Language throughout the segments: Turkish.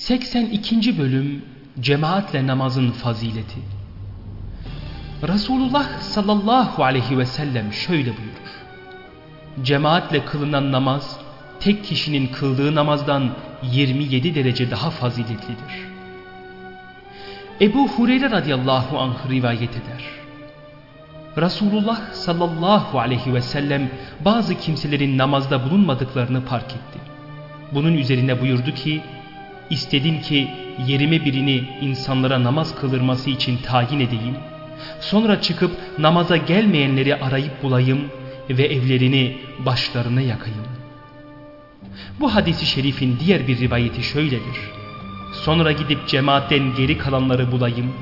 82. Bölüm Cemaatle Namazın Fazileti Resulullah sallallahu aleyhi ve sellem şöyle buyurur. Cemaatle kılınan namaz tek kişinin kıldığı namazdan 27 derece daha faziletlidir. Ebu Hureyre radıyallahu anh rivayet eder. Resulullah sallallahu aleyhi ve sellem bazı kimselerin namazda bulunmadıklarını fark etti. Bunun üzerine buyurdu ki, İstedim ki yerime birini insanlara namaz kılırması için tayin edeyim. Sonra çıkıp namaza gelmeyenleri arayıp bulayım ve evlerini başlarına yakayım. Bu hadisi şerifin diğer bir rivayeti şöyledir. Sonra gidip cemaatten geri kalanları bulayım.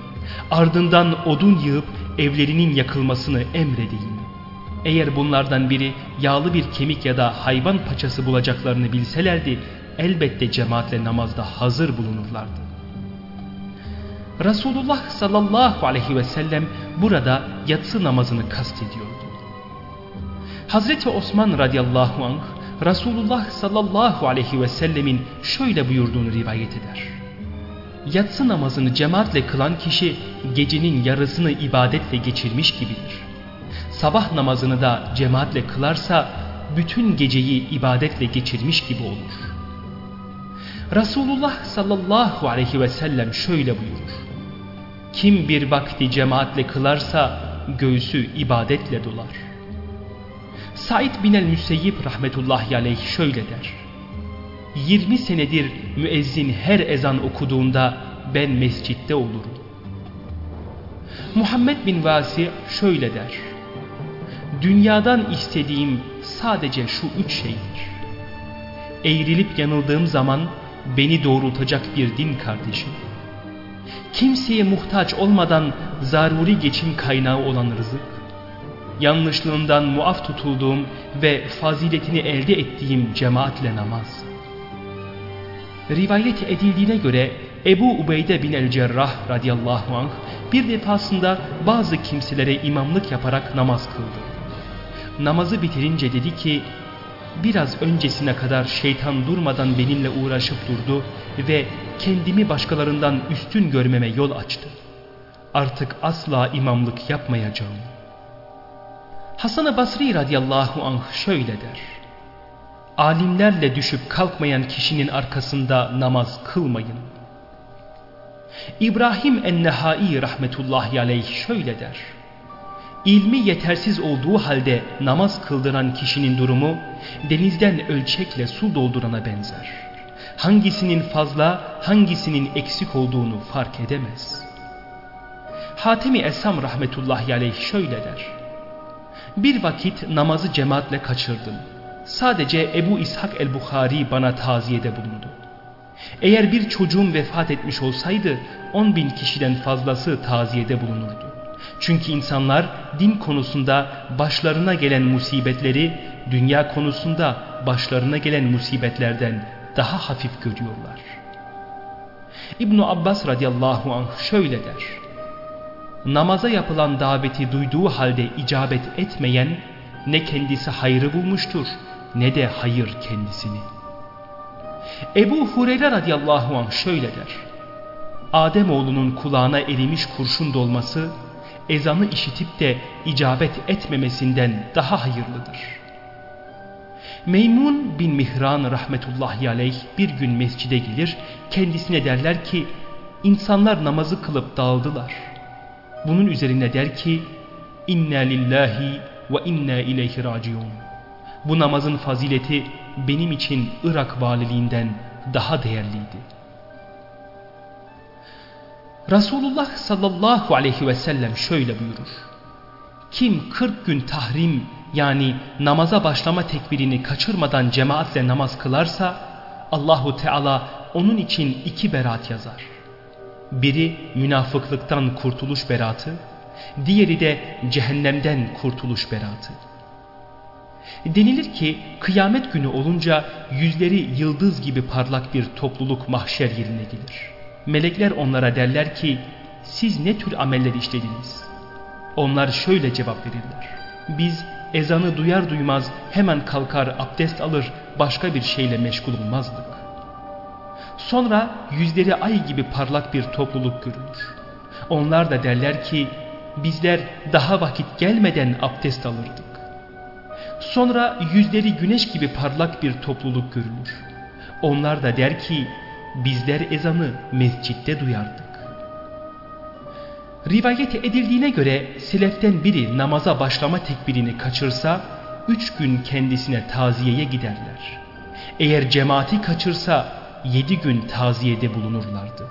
Ardından odun yığıp evlerinin yakılmasını emredeyim. Eğer bunlardan biri yağlı bir kemik ya da hayvan paçası bulacaklarını bilselerdi elbette cemaatle namazda hazır bulunurlardı. Resulullah sallallahu aleyhi ve sellem burada yatsı namazını kastediyordu. Hazreti Osman radıyallahu anh Resulullah sallallahu aleyhi ve sellemin şöyle buyurduğunu rivayet eder. Yatsı namazını cemaatle kılan kişi gecenin yarısını ibadetle geçirmiş gibidir. Sabah namazını da cemaatle kılarsa bütün geceyi ibadetle geçirmiş gibi olur. Resulullah sallallahu aleyhi ve sellem şöyle buyurur. Kim bir vakti cemaatle kılarsa göğsü ibadetle dolar. Said bin el-Müseyyib rahmetullahi aleyh şöyle der. 20 senedir müezzin her ezan okuduğunda ben mescitte olurum. Muhammed bin Vasi şöyle der. Dünyadan istediğim sadece şu üç şeydir. Eğrilip yanıldığım zaman beni doğrultacak bir din kardeşim. Kimseye muhtaç olmadan zaruri geçim kaynağı olan rızık, yanlışlığından muaf tutulduğum ve faziletini elde ettiğim cemaatle namaz. Rivayet edildiğine göre Ebu Ubeyde bin el-Cerrah radıyallahu anh bir defasında bazı kimselere imamlık yaparak namaz kıldı. Namazı bitirince dedi ki biraz öncesine kadar şeytan durmadan benimle uğraşıp durdu ve kendimi başkalarından üstün görmeme yol açtı. Artık asla imamlık yapmayacağım. Hasan-ı Basri radıyallahu anh şöyle der. Alimlerle düşüp kalkmayan kişinin arkasında namaz kılmayın. İbrahim en-Nehai rahmetullahi aleyh şöyle der ilmi yetersiz olduğu halde namaz kıldıran kişinin durumu denizden ölçekle su doldurana benzer. Hangisinin fazla hangisinin eksik olduğunu fark edemez. Hatemi Esam rahmetullahi aleyh şöyle der. Bir vakit namazı cemaatle kaçırdım. Sadece Ebu İshak el-Bukhari bana taziyede bulundu. Eğer bir çocuğum vefat etmiş olsaydı on bin kişiden fazlası taziyede bulunurdu. Çünkü insanlar din konusunda başlarına gelen musibetleri dünya konusunda başlarına gelen musibetlerden daha hafif görüyorlar. İbn Abbas radıyallahu anh şöyle der. Namaza yapılan daveti duyduğu halde icabet etmeyen ne kendisi hayrı bulmuştur ne de hayır kendisini. Ebu Hureyre radıyallahu anh şöyle der. Ademoğlunun kulağına erimiş kurşun dolması ezanı işitip de icabet etmemesinden daha hayırlıdır. Meymun bin Mihran rahmetullahi aleyh bir gün mescide gelir, kendisine derler ki, insanlar namazı kılıp dağıldılar. Bunun üzerine der ki, inna lillahi ve inna ileyhi. Bu namazın fazileti benim için Irak valiliğinden daha değerliydi.'' Resulullah sallallahu aleyhi ve sellem şöyle buyurur. Kim 40 gün tahrim yani namaza başlama tekbirini kaçırmadan cemaatle namaz kılarsa Allahu Teala onun için iki berat yazar. Biri münafıklıktan kurtuluş beratı, diğeri de cehennemden kurtuluş beratı. Denilir ki kıyamet günü olunca yüzleri yıldız gibi parlak bir topluluk mahşer yerine gelir. Melekler onlara derler ki siz ne tür ameller işlediniz? Onlar şöyle cevap verirler. Biz ezanı duyar duymaz hemen kalkar abdest alır başka bir şeyle meşgul olmazdık. Sonra yüzleri ay gibi parlak bir topluluk görülür. Onlar da derler ki bizler daha vakit gelmeden abdest alırdık. Sonra yüzleri güneş gibi parlak bir topluluk görülür. Onlar da der ki bizler ezanı mescitte duyardık. Rivayet edildiğine göre seleften biri namaza başlama tekbirini kaçırsa üç gün kendisine taziyeye giderler. Eğer cemaati kaçırsa yedi gün taziyede bulunurlardı.